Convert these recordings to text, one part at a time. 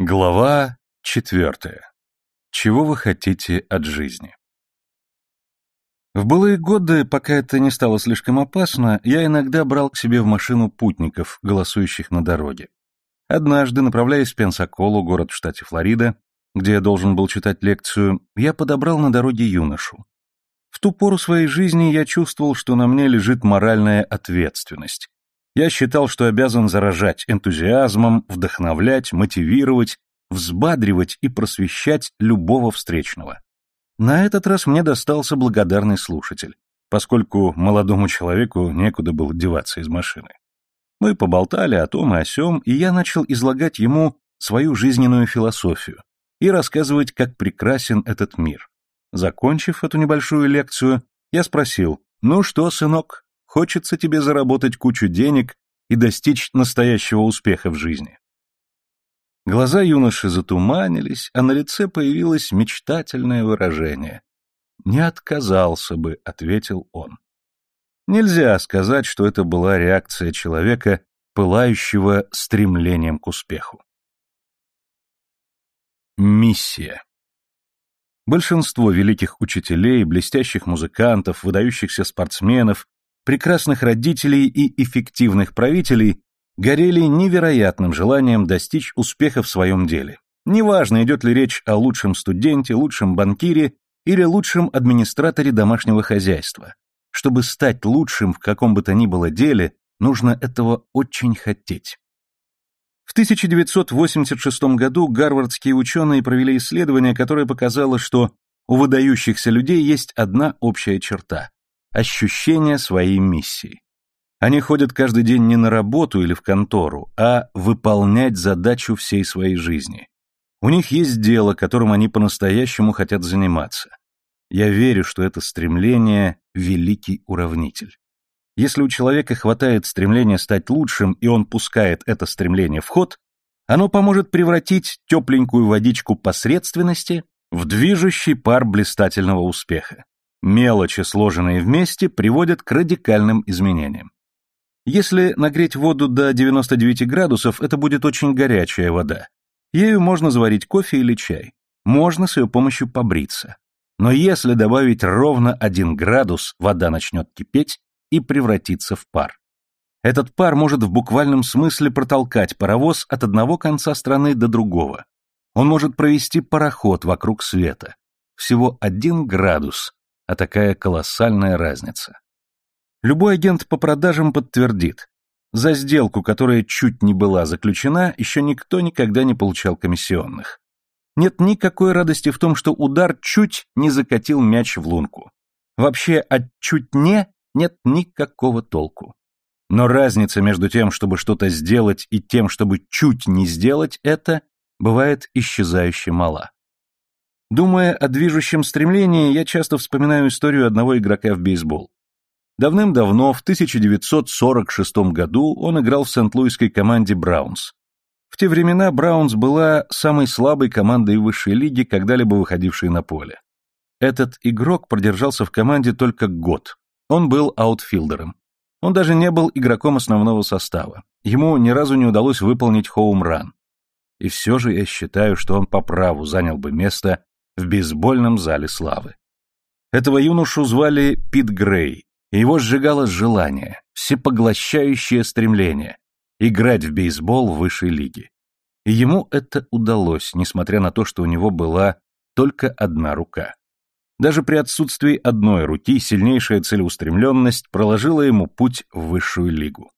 Глава четвертая. Чего вы хотите от жизни? В былые годы, пока это не стало слишком опасно, я иногда брал к себе в машину путников, голосующих на дороге. Однажды, направляясь в Пенсаколу, город в штате Флорида, где я должен был читать лекцию, я подобрал на дороге юношу. В ту пору своей жизни я чувствовал, что на мне лежит моральная ответственность. Я считал, что обязан заражать энтузиазмом, вдохновлять, мотивировать, взбадривать и просвещать любого встречного. На этот раз мне достался благодарный слушатель, поскольку молодому человеку некуда было деваться из машины. Мы поболтали о том и о сём, и я начал излагать ему свою жизненную философию и рассказывать, как прекрасен этот мир. Закончив эту небольшую лекцию, я спросил, «Ну что, сынок, хочется тебе заработать кучу денег и достичь настоящего успеха в жизни?» Глаза юноши затуманились, а на лице появилось мечтательное выражение. «Не отказался бы», — ответил он. Нельзя сказать, что это была реакция человека, пылающего стремлением к успеху. Миссия Большинство великих учителей, блестящих музыкантов, выдающихся спортсменов, прекрасных родителей и эффективных правителей горели невероятным желанием достичь успеха в своем деле. Неважно, идет ли речь о лучшем студенте, лучшем банкире или лучшем администраторе домашнего хозяйства. Чтобы стать лучшим в каком бы то ни было деле, нужно этого очень хотеть. В 1986 году гарвардские ученые провели исследование, которое показало, что у выдающихся людей есть одна общая черта – ощущение своей миссии. Они ходят каждый день не на работу или в контору, а выполнять задачу всей своей жизни. У них есть дело, которым они по-настоящему хотят заниматься. Я верю, что это стремление – великий уравнитель. Если у человека хватает стремления стать лучшим, и он пускает это стремление в ход, оно поможет превратить тепленькую водичку посредственности в движущий пар блистательного успеха. Мелочи, сложенные вместе, приводят к радикальным изменениям. Если нагреть воду до 99 градусов, это будет очень горячая вода. Ею можно заварить кофе или чай. Можно с ее помощью побриться. Но если добавить ровно 1 градус, вода начнет кипеть и превратиться в пар. Этот пар может в буквальном смысле протолкать паровоз от одного конца страны до другого. Он может провести пароход вокруг света. Всего один градус, а такая колоссальная разница. Любой агент по продажам подтвердит. За сделку, которая чуть не была заключена, еще никто никогда не получал комиссионных. Нет никакой радости в том, что удар чуть не закатил мяч в лунку. Вообще от чуть не нет никакого толку. Но разница между тем, чтобы что-то сделать, и тем, чтобы чуть не сделать это, бывает исчезающе мала. Думая о движущем стремлении, я часто вспоминаю историю одного игрока в бейсбол. Давным-давно, в 1946 году, он играл в Сент-Луисской команде «Браунс». В те времена «Браунс» была самой слабой командой высшей лиги, когда-либо выходившей на поле. Этот игрок продержался в команде только год. Он был аутфилдером. Он даже не был игроком основного состава. Ему ни разу не удалось выполнить хоум-ран. И все же я считаю, что он по праву занял бы место в бейсбольном зале славы. Этого юношу звали Пит Грей, и его сжигало желание, всепоглощающее стремление играть в бейсбол в высшей лиге. И ему это удалось, несмотря на то, что у него была только одна рука. Даже при отсутствии одной руки сильнейшая целеустремленность проложила ему путь в высшую лигу.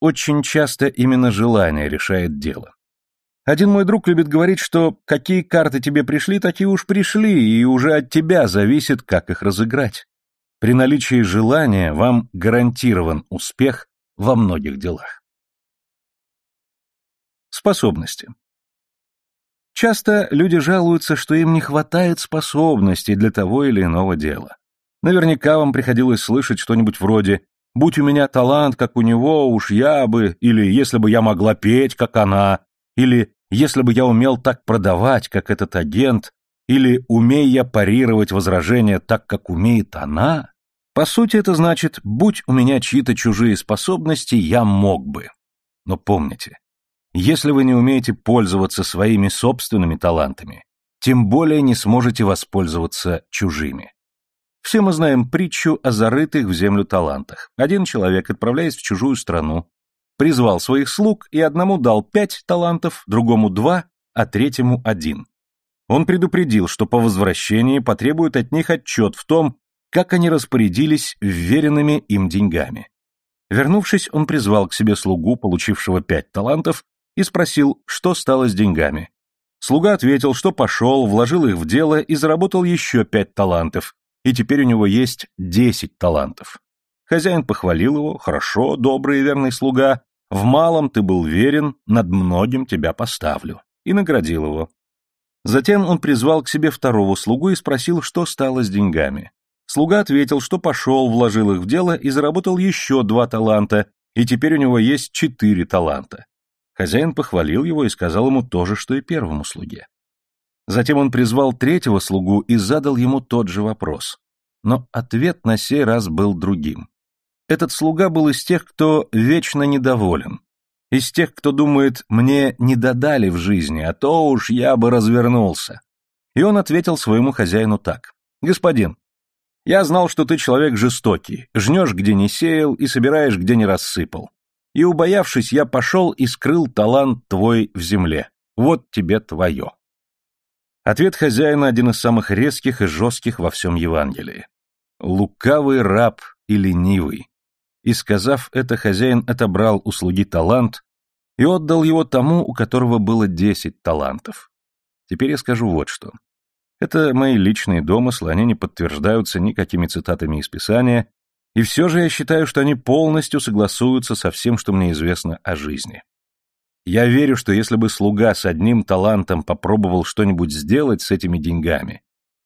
Очень часто именно желание решает дело. Один мой друг любит говорить, что какие карты тебе пришли, такие уж пришли, и уже от тебя зависит, как их разыграть. При наличии желания вам гарантирован успех во многих делах. Способности. Часто люди жалуются, что им не хватает способностей для того или иного дела. Наверняка вам приходилось слышать что-нибудь вроде «Будь у меня талант, как у него, уж я бы», или «Если бы я могла петь, как она», или «Если бы я умел так продавать, как этот агент», или «Умей я парировать возражения так, как умеет она», по сути, это значит, будь у меня чьи-то чужие способности, я мог бы. Но помните, Если вы не умеете пользоваться своими собственными талантами, тем более не сможете воспользоваться чужими. Все мы знаем притчу о зарытых в землю талантах. Один человек, отправляясь в чужую страну, призвал своих слуг и одному дал пять талантов, другому два, а третьему один. Он предупредил, что по возвращении потребует от них отчет в том, как они распорядились вверенными им деньгами. Вернувшись, он призвал к себе слугу, получившего пять талантов, и спросил, что стало с деньгами. Слуга ответил, что пошел, вложил их в дело и заработал еще пять талантов, и теперь у него есть десять талантов. Хозяин похвалил его, хорошо, добрый и верный слуга, в малом ты был верен, над многим тебя поставлю, и наградил его. Затем он призвал к себе второго слугу и спросил, что стало с деньгами. Слуга ответил, что пошел, вложил их в дело и заработал еще два таланта, и теперь у него есть четыре таланта. Хозяин похвалил его и сказал ему то же, что и первому слуге. Затем он призвал третьего слугу и задал ему тот же вопрос. Но ответ на сей раз был другим. Этот слуга был из тех, кто вечно недоволен, из тех, кто думает, мне не додали в жизни, а то уж я бы развернулся. И он ответил своему хозяину так. «Господин, я знал, что ты человек жестокий, жнешь, где не сеял, и собираешь, где не рассыпал и, убоявшись, я пошел и скрыл талант твой в земле. Вот тебе твое. Ответ хозяина один из самых резких и жестких во всем Евангелии. Лукавый раб и ленивый. И, сказав это, хозяин отобрал у слуги талант и отдал его тому, у которого было десять талантов. Теперь я скажу вот что. Это мои личные домыслы, они не подтверждаются никакими цитатами из Писания и все же я считаю, что они полностью согласуются со всем, что мне известно о жизни. Я верю, что если бы слуга с одним талантом попробовал что-нибудь сделать с этими деньгами,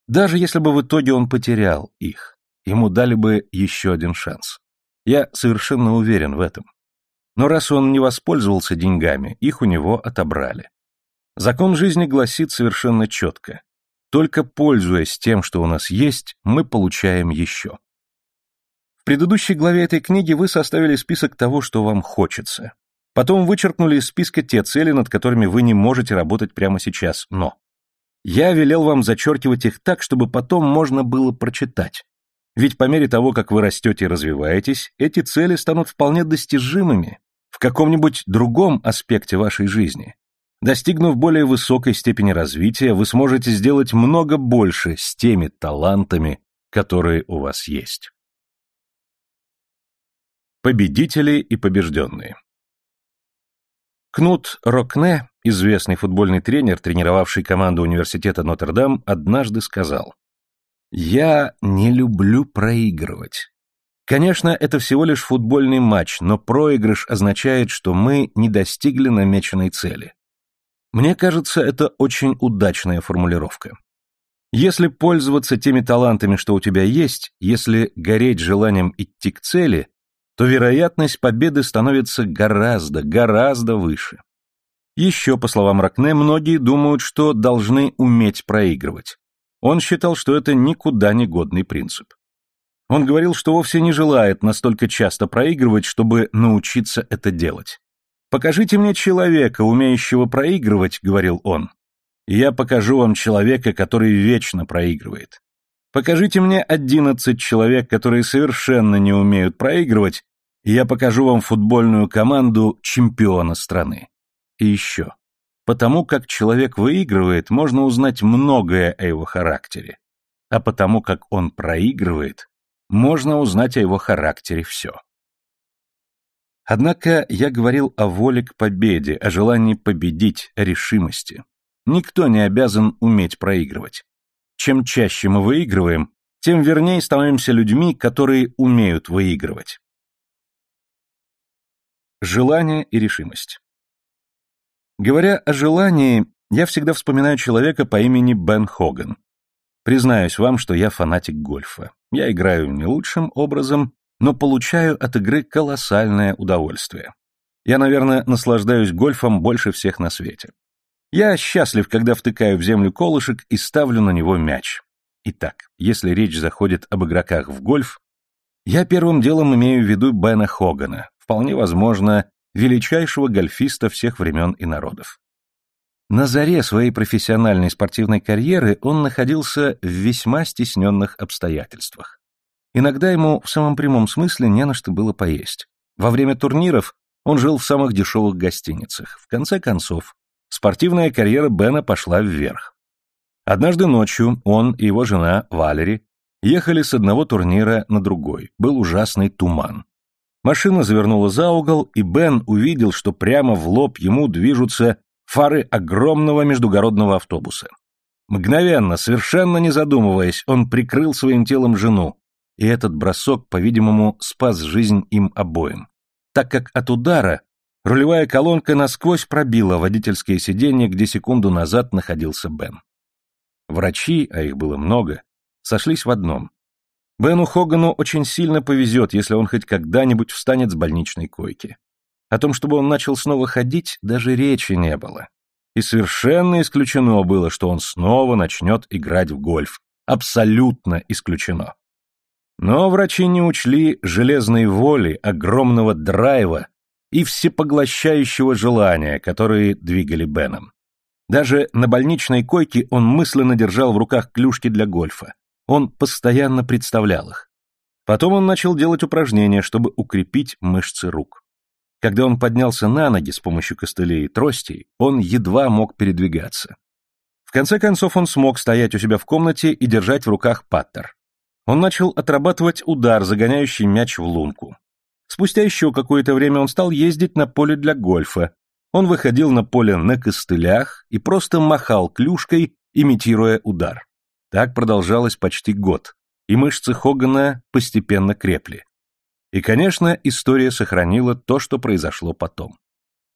даже если бы в итоге он потерял их, ему дали бы еще один шанс. Я совершенно уверен в этом. Но раз он не воспользовался деньгами, их у него отобрали. Закон жизни гласит совершенно четко. Только пользуясь тем, что у нас есть, мы получаем еще предыдущей главе этой книги вы составили список того, что вам хочется. Потом вычеркнули из списка те цели, над которыми вы не можете работать прямо сейчас, но... Я велел вам зачеркивать их так, чтобы потом можно было прочитать. Ведь по мере того, как вы растете и развиваетесь, эти цели станут вполне достижимыми в каком-нибудь другом аспекте вашей жизни. Достигнув более высокой степени развития, вы сможете сделать много больше с теми талантами, которые у вас есть. Победители и побежденные. Кнут Рокне, известный футбольный тренер, тренировавший команду университета Нотр-Дам, однажды сказал, «Я не люблю проигрывать. Конечно, это всего лишь футбольный матч, но проигрыш означает, что мы не достигли намеченной цели. Мне кажется, это очень удачная формулировка. Если пользоваться теми талантами, что у тебя есть, если гореть желанием идти к цели, то вероятность победы становится гораздо, гораздо выше. Еще, по словам Ракне, многие думают, что должны уметь проигрывать. Он считал, что это никуда не годный принцип. Он говорил, что вовсе не желает настолько часто проигрывать, чтобы научиться это делать. «Покажите мне человека, умеющего проигрывать», — говорил он. «И я покажу вам человека, который вечно проигрывает. Покажите мне одиннадцать человек, которые совершенно не умеют проигрывать, и я покажу вам футбольную команду чемпиона страны. И еще. Потому как человек выигрывает, можно узнать многое о его характере. А потому как он проигрывает, можно узнать о его характере все. Однако я говорил о воле к победе, о желании победить, о решимости. Никто не обязан уметь проигрывать. Чем чаще мы выигрываем, тем вернее становимся людьми, которые умеют выигрывать. Желание и решимость. Говоря о желании, я всегда вспоминаю человека по имени Бен Хоган. Признаюсь вам, что я фанатик гольфа. Я играю не лучшим образом, но получаю от игры колоссальное удовольствие. Я, наверное, наслаждаюсь гольфом больше всех на свете. Я счастлив, когда втыкаю в землю колышек и ставлю на него мяч. Итак, если речь заходит об игроках в гольф, я первым делом имею в виду Бена Хогана, Вполне возможно, величайшего гольфиста всех времен и народов. На заре своей профессиональной спортивной карьеры он находился в весьма стесненных обстоятельствах. Иногда ему в самом прямом смысле не на что было поесть. Во время турниров он жил в самых дешевых гостиницах. В конце концов, спортивная карьера Бена пошла вверх. Однажды ночью он и его жена Валери ехали с одного турнира на другой. Был ужасный туман. Машина завернула за угол, и Бен увидел, что прямо в лоб ему движутся фары огромного междугородного автобуса. Мгновенно, совершенно не задумываясь, он прикрыл своим телом жену, и этот бросок, по-видимому, спас жизнь им обоим, так как от удара рулевая колонка насквозь пробила водительское сиденье, где секунду назад находился Бен. Врачи, а их было много, сошлись в одном. Бену Хогану очень сильно повезет, если он хоть когда-нибудь встанет с больничной койки. О том, чтобы он начал снова ходить, даже речи не было. И совершенно исключено было, что он снова начнет играть в гольф. Абсолютно исключено. Но врачи не учли железной воли, огромного драйва и всепоглощающего желания, которые двигали Беном. Даже на больничной койке он мысленно держал в руках клюшки для гольфа. Он постоянно представлял их. Потом он начал делать упражнения, чтобы укрепить мышцы рук. Когда он поднялся на ноги с помощью костылей и тростей, он едва мог передвигаться. В конце концов он смог стоять у себя в комнате и держать в руках паттер. Он начал отрабатывать удар, загоняющий мяч в лунку. Спустя еще какое-то время он стал ездить на поле для гольфа. Он выходил на поле на костылях и просто махал клюшкой, имитируя удар. Так продолжалось почти год, и мышцы Хогана постепенно крепли. И, конечно, история сохранила то, что произошло потом.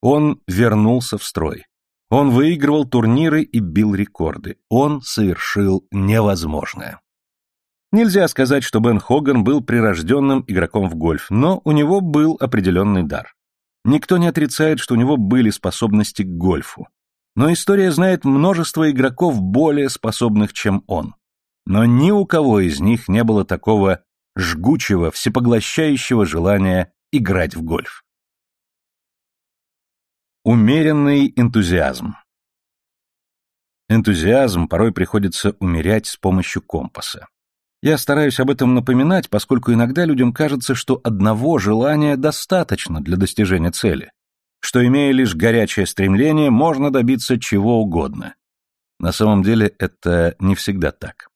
Он вернулся в строй. Он выигрывал турниры и бил рекорды. Он совершил невозможное. Нельзя сказать, что Бен Хоган был прирожденным игроком в гольф, но у него был определенный дар. Никто не отрицает, что у него были способности к гольфу. Но история знает множество игроков более способных, чем он. Но ни у кого из них не было такого жгучего, всепоглощающего желания играть в гольф. Умеренный энтузиазм Энтузиазм порой приходится умерять с помощью компаса. Я стараюсь об этом напоминать, поскольку иногда людям кажется, что одного желания достаточно для достижения цели, что, имея лишь горячее стремление, можно добиться чего угодно. На самом деле это не всегда так.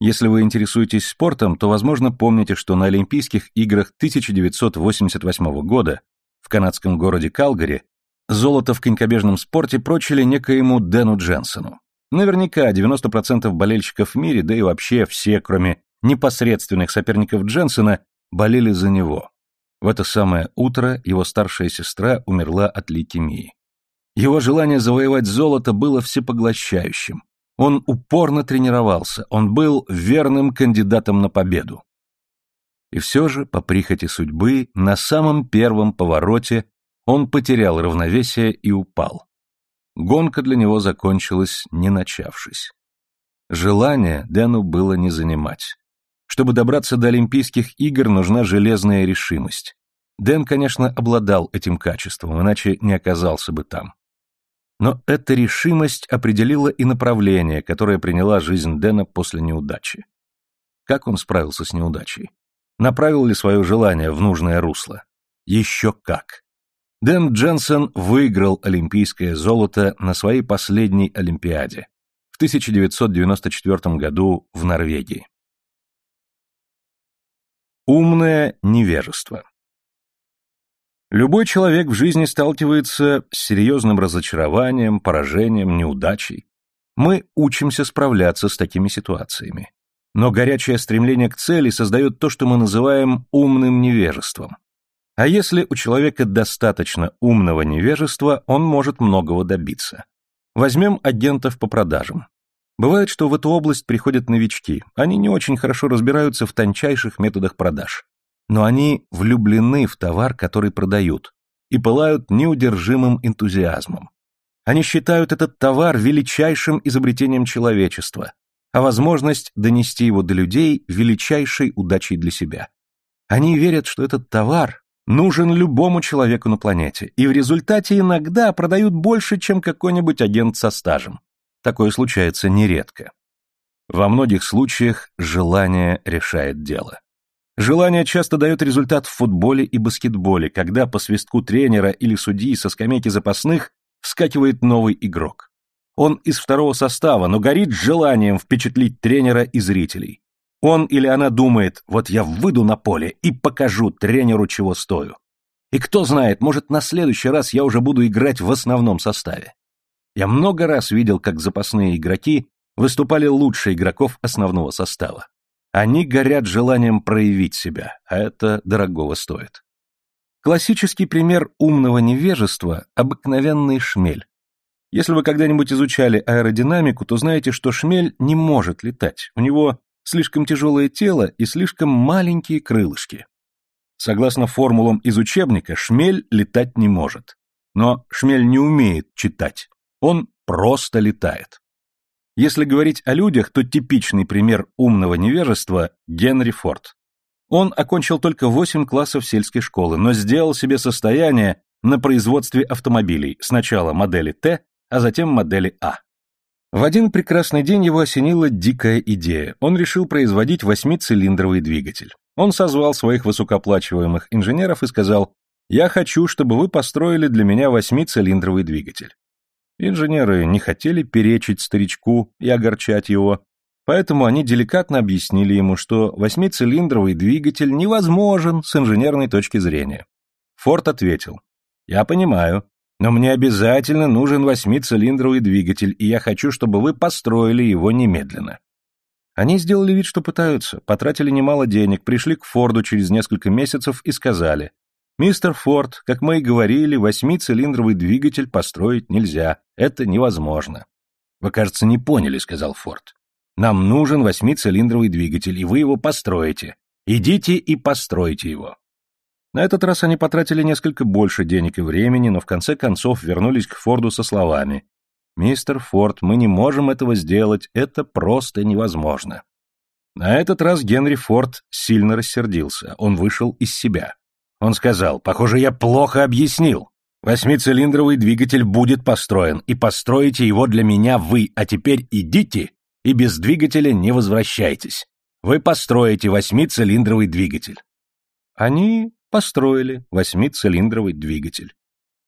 Если вы интересуетесь спортом, то, возможно, помните, что на Олимпийских играх 1988 года в канадском городе Калгари золото в конькобежном спорте прочили некоему Дэну Дженсону. Наверняка 90% болельщиков в мире, да и вообще все, кроме непосредственных соперников Дженсона, болели за него. В это самое утро его старшая сестра умерла от лейкемии. Его желание завоевать золото было всепоглощающим. Он упорно тренировался, он был верным кандидатом на победу. И все же, по прихоти судьбы, на самом первом повороте он потерял равновесие и упал. Гонка для него закончилась, не начавшись. Желание Дэну было не занимать. Чтобы добраться до Олимпийских игр, нужна железная решимость. Дэн, конечно, обладал этим качеством, иначе не оказался бы там. Но эта решимость определила и направление, которое приняла жизнь Дэна после неудачи. Как он справился с неудачей? Направил ли свое желание в нужное русло? Еще как. Дэн Дженсен выиграл олимпийское золото на своей последней Олимпиаде в 1994 году в Норвегии. Умное невежество Любой человек в жизни сталкивается с серьезным разочарованием, поражением, неудачей. Мы учимся справляться с такими ситуациями. Но горячее стремление к цели создает то, что мы называем умным невежеством. А если у человека достаточно умного невежества, он может многого добиться. Возьмем агентов по продажам. Бывает, что в эту область приходят новички, они не очень хорошо разбираются в тончайших методах продаж но они влюблены в товар, который продают, и пылают неудержимым энтузиазмом. Они считают этот товар величайшим изобретением человечества, а возможность донести его до людей величайшей удачей для себя. Они верят, что этот товар нужен любому человеку на планете, и в результате иногда продают больше, чем какой-нибудь агент со стажем. Такое случается нередко. Во многих случаях желание решает дело. Желание часто дает результат в футболе и баскетболе, когда по свистку тренера или судьи со скамейки запасных вскакивает новый игрок. Он из второго состава, но горит желанием впечатлить тренера и зрителей. Он или она думает, вот я выйду на поле и покажу тренеру, чего стою. И кто знает, может, на следующий раз я уже буду играть в основном составе. Я много раз видел, как запасные игроки выступали лучше игроков основного состава. Они горят желанием проявить себя, а это дорогого стоит. Классический пример умного невежества – обыкновенный шмель. Если вы когда-нибудь изучали аэродинамику, то знаете, что шмель не может летать. У него слишком тяжелое тело и слишком маленькие крылышки. Согласно формулам из учебника, шмель летать не может. Но шмель не умеет читать. Он просто летает. Если говорить о людях, то типичный пример умного невежества – Генри Форд. Он окончил только 8 классов сельской школы, но сделал себе состояние на производстве автомобилей, сначала модели Т, а затем модели А. В один прекрасный день его осенила дикая идея. Он решил производить восьмицилиндровый двигатель. Он созвал своих высокооплачиваемых инженеров и сказал, «Я хочу, чтобы вы построили для меня восьмицилиндровый двигатель». Инженеры не хотели перечить старичку и огорчать его, поэтому они деликатно объяснили ему, что восьмицилиндровый двигатель невозможен с инженерной точки зрения. Форд ответил, «Я понимаю, но мне обязательно нужен восьмицилиндровый двигатель, и я хочу, чтобы вы построили его немедленно. Они сделали вид, что пытаются, потратили немало денег, пришли к Форду через несколько месяцев и сказали, «Мистер Форд, как мы и говорили, восьмицилиндровый двигатель построить нельзя, это невозможно». «Вы, кажется, не поняли», — сказал Форд. «Нам нужен восьмицилиндровый двигатель, и вы его построите. Идите и постройте его». На этот раз они потратили несколько больше денег и времени, но в конце концов вернулись к Форду со словами «Мистер Форд, мы не можем этого сделать, это просто невозможно». На этот раз Генри Форд сильно рассердился, он вышел из себя. Он сказал, «Похоже, я плохо объяснил. Восьмицилиндровый двигатель будет построен, и построите его для меня вы, а теперь идите и без двигателя не возвращайтесь. Вы построите восьмицилиндровый двигатель». Они построили восьмицилиндровый двигатель.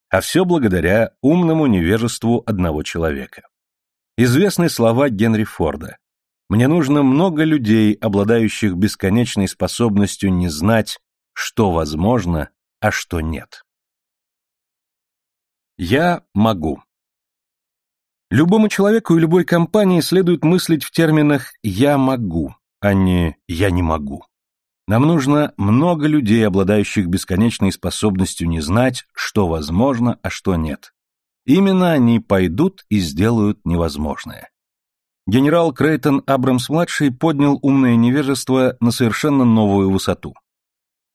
А все благодаря умному невежеству одного человека. Известны слова Генри Форда. «Мне нужно много людей, обладающих бесконечной способностью не знать, что возможно, а что нет». Я могу. Любому человеку и любой компании следует мыслить в терминах «я могу», а не «я не могу». Нам нужно много людей, обладающих бесконечной способностью не знать, что возможно, а что нет. Именно они пойдут и сделают невозможное. Генерал Крейтон Абрамс-младший поднял умное невежество на совершенно новую высоту.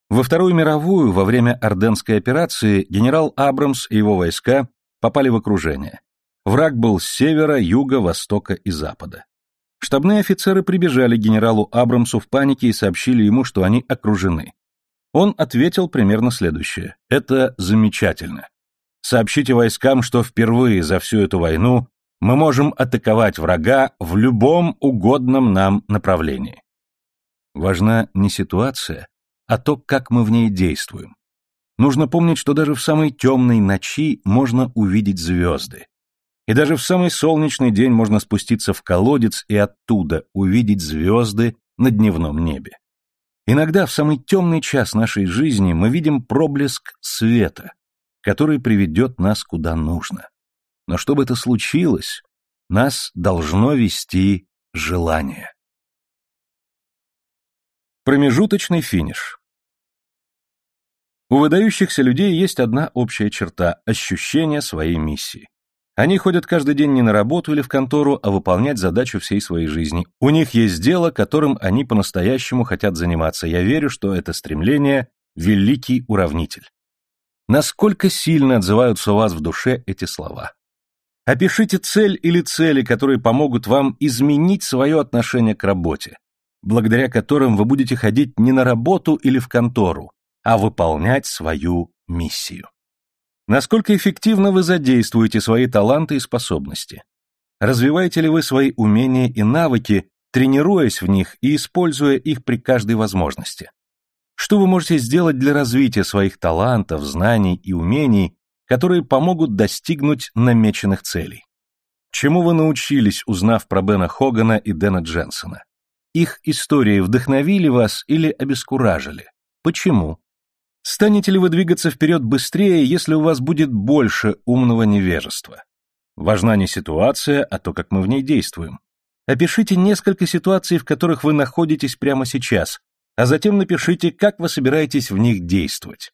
Во Вторую мировую, во время Орденской операции, генерал Абрамс и его войска попали в окружение. Враг был с севера, юга, востока и запада. Штабные офицеры прибежали к генералу Абрамсу в панике и сообщили ему, что они окружены. Он ответил примерно следующее. «Это замечательно. Сообщите войскам, что впервые за всю эту войну мы можем атаковать врага в любом угодном нам направлении». Важна не ситуация, а то, как мы в ней действуем. Нужно помнить, что даже в самой темной ночи можно увидеть звезды. И даже в самый солнечный день можно спуститься в колодец и оттуда увидеть звезды на дневном небе. Иногда в самый темный час нашей жизни мы видим проблеск света, который приведет нас куда нужно. Но чтобы это случилось, нас должно вести желание. Промежуточный финиш. У выдающихся людей есть одна общая черта – ощущение своей миссии. Они ходят каждый день не на работу или в контору, а выполнять задачу всей своей жизни. У них есть дело, которым они по-настоящему хотят заниматься. Я верю, что это стремление – великий уравнитель. Насколько сильно отзываются у вас в душе эти слова? Опишите цель или цели, которые помогут вам изменить свое отношение к работе, благодаря которым вы будете ходить не на работу или в контору, а выполнять свою миссию. Насколько эффективно вы задействуете свои таланты и способности? Развиваете ли вы свои умения и навыки, тренируясь в них и используя их при каждой возможности? Что вы можете сделать для развития своих талантов, знаний и умений, которые помогут достигнуть намеченных целей? Чему вы научились, узнав про Бена Хогана и Дэна Дженсона? Их истории вдохновили вас или обескуражили? Почему? Станете ли вы двигаться вперед быстрее, если у вас будет больше умного невежества? Важна не ситуация, а то, как мы в ней действуем. Опишите несколько ситуаций, в которых вы находитесь прямо сейчас, а затем напишите, как вы собираетесь в них действовать.